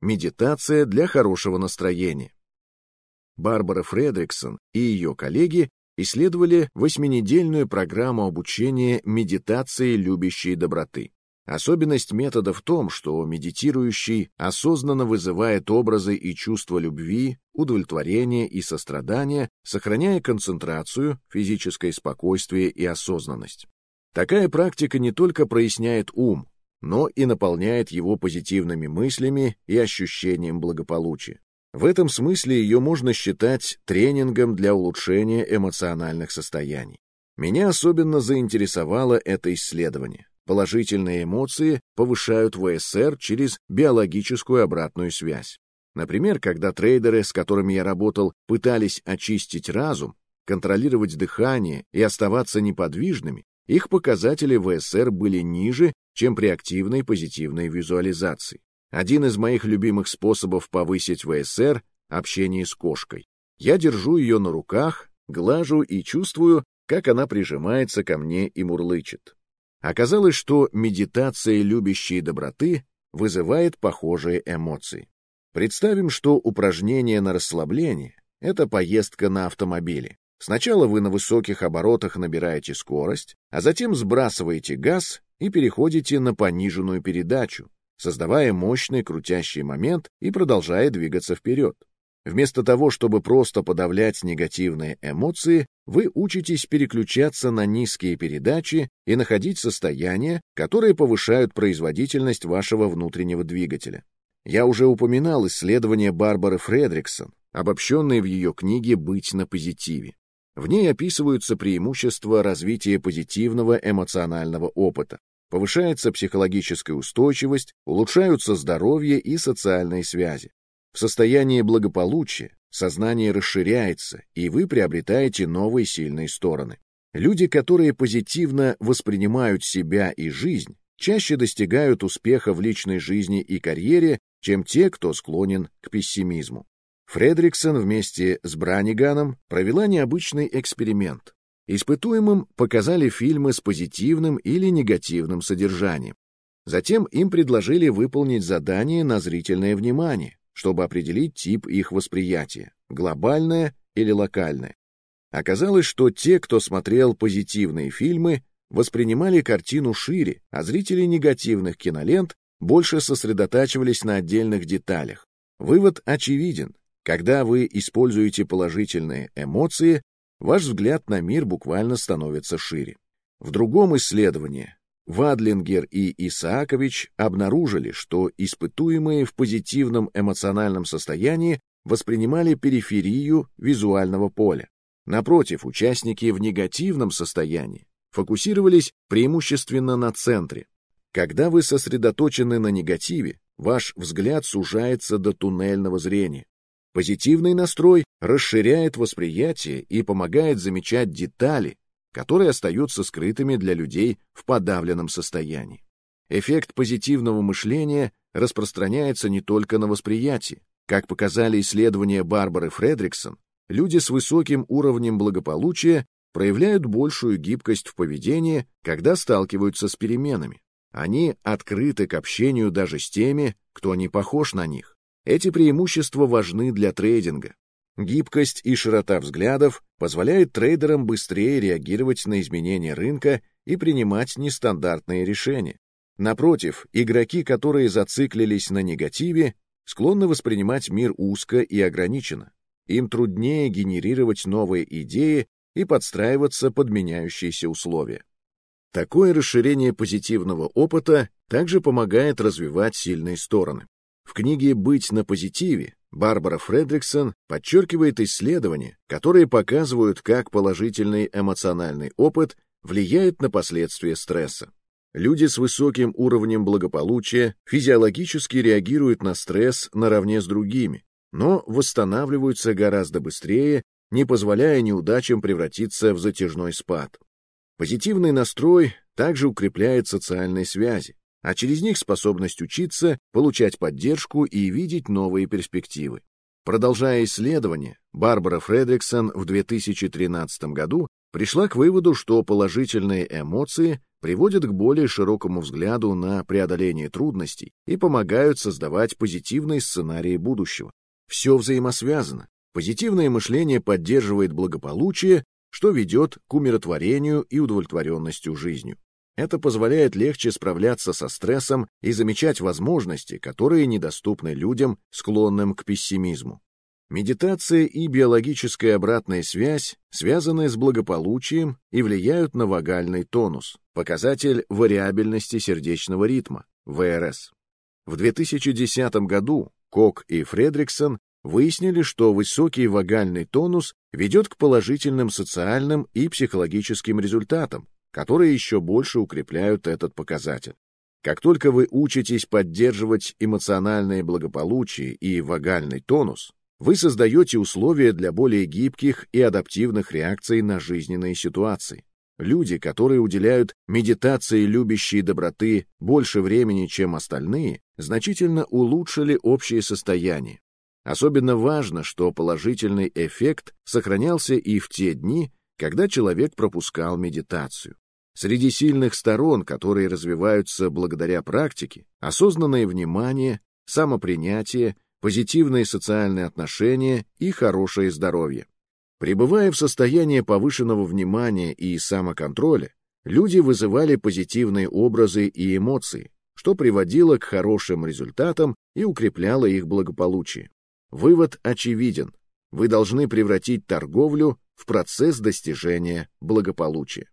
Медитация для хорошего настроения. Барбара Фредриксон и ее коллеги исследовали восьминедельную программу обучения медитации любящей доброты. Особенность метода в том, что медитирующий осознанно вызывает образы и чувства любви, удовлетворения и сострадания, сохраняя концентрацию, физическое спокойствие и осознанность. Такая практика не только проясняет ум, но и наполняет его позитивными мыслями и ощущением благополучия. В этом смысле ее можно считать тренингом для улучшения эмоциональных состояний. Меня особенно заинтересовало это исследование. Положительные эмоции повышают ВСР через биологическую обратную связь. Например, когда трейдеры, с которыми я работал, пытались очистить разум, контролировать дыхание и оставаться неподвижными, их показатели ВСР были ниже, чем при активной позитивной визуализации. Один из моих любимых способов повысить ВСР — общение с кошкой. Я держу ее на руках, глажу и чувствую, как она прижимается ко мне и мурлычет. Оказалось, что медитация любящей доброты вызывает похожие эмоции. Представим, что упражнение на расслабление — это поездка на автомобиле. Сначала вы на высоких оборотах набираете скорость, а затем сбрасываете газ и переходите на пониженную передачу, создавая мощный крутящий момент и продолжая двигаться вперед. Вместо того, чтобы просто подавлять негативные эмоции, вы учитесь переключаться на низкие передачи и находить состояния, которые повышают производительность вашего внутреннего двигателя. Я уже упоминал исследование Барбары Фредриксон, обобщенные в ее книге «Быть на позитиве». В ней описываются преимущества развития позитивного эмоционального опыта. Повышается психологическая устойчивость, улучшаются здоровье и социальные связи. В состоянии благополучия сознание расширяется, и вы приобретаете новые сильные стороны. Люди, которые позитивно воспринимают себя и жизнь, чаще достигают успеха в личной жизни и карьере, чем те, кто склонен к пессимизму. Фредриксон вместе с Браниганом провела необычный эксперимент. Испытуемым показали фильмы с позитивным или негативным содержанием. Затем им предложили выполнить задание на зрительное внимание, чтобы определить тип их восприятия — глобальное или локальное. Оказалось, что те, кто смотрел позитивные фильмы, воспринимали картину шире, а зрители негативных кинолент больше сосредотачивались на отдельных деталях. Вывод очевиден. Когда вы используете положительные эмоции, ваш взгляд на мир буквально становится шире. В другом исследовании Вадлингер и Исаакович обнаружили, что испытуемые в позитивном эмоциональном состоянии воспринимали периферию визуального поля. Напротив, участники в негативном состоянии фокусировались преимущественно на центре. Когда вы сосредоточены на негативе, ваш взгляд сужается до туннельного зрения. Позитивный настрой расширяет восприятие и помогает замечать детали, которые остаются скрытыми для людей в подавленном состоянии. Эффект позитивного мышления распространяется не только на восприятие. Как показали исследования Барбары Фредриксон, люди с высоким уровнем благополучия проявляют большую гибкость в поведении, когда сталкиваются с переменами. Они открыты к общению даже с теми, кто не похож на них. Эти преимущества важны для трейдинга. Гибкость и широта взглядов позволяют трейдерам быстрее реагировать на изменения рынка и принимать нестандартные решения. Напротив, игроки, которые зациклились на негативе, склонны воспринимать мир узко и ограниченно. Им труднее генерировать новые идеи и подстраиваться под меняющиеся условия. Такое расширение позитивного опыта также помогает развивать сильные стороны. В книге «Быть на позитиве» Барбара Фредриксон подчеркивает исследования, которые показывают, как положительный эмоциональный опыт влияет на последствия стресса. Люди с высоким уровнем благополучия физиологически реагируют на стресс наравне с другими, но восстанавливаются гораздо быстрее, не позволяя неудачам превратиться в затяжной спад. Позитивный настрой также укрепляет социальные связи, а через них способность учиться, получать поддержку и видеть новые перспективы. Продолжая исследование, Барбара Фредриксон в 2013 году пришла к выводу, что положительные эмоции приводят к более широкому взгляду на преодоление трудностей и помогают создавать позитивные сценарии будущего. Все взаимосвязано. Позитивное мышление поддерживает благополучие, что ведет к умиротворению и удовлетворенностью жизнью. Это позволяет легче справляться со стрессом и замечать возможности, которые недоступны людям, склонным к пессимизму. Медитация и биологическая обратная связь связаны с благополучием и влияют на вагальный тонус, показатель вариабельности сердечного ритма, ВРС. В 2010 году Кок и Фредриксон выяснили, что высокий вагальный тонус ведет к положительным социальным и психологическим результатам, которые еще больше укрепляют этот показатель. Как только вы учитесь поддерживать эмоциональное благополучие и вагальный тонус, вы создаете условия для более гибких и адаптивных реакций на жизненные ситуации. Люди, которые уделяют медитации любящей доброты больше времени, чем остальные, значительно улучшили общее состояние. Особенно важно, что положительный эффект сохранялся и в те дни, когда человек пропускал медитацию. Среди сильных сторон, которые развиваются благодаря практике, осознанное внимание, самопринятие, позитивные социальные отношения и хорошее здоровье. Пребывая в состоянии повышенного внимания и самоконтроля, люди вызывали позитивные образы и эмоции, что приводило к хорошим результатам и укрепляло их благополучие. Вывод очевиден. Вы должны превратить торговлю в процесс достижения благополучия.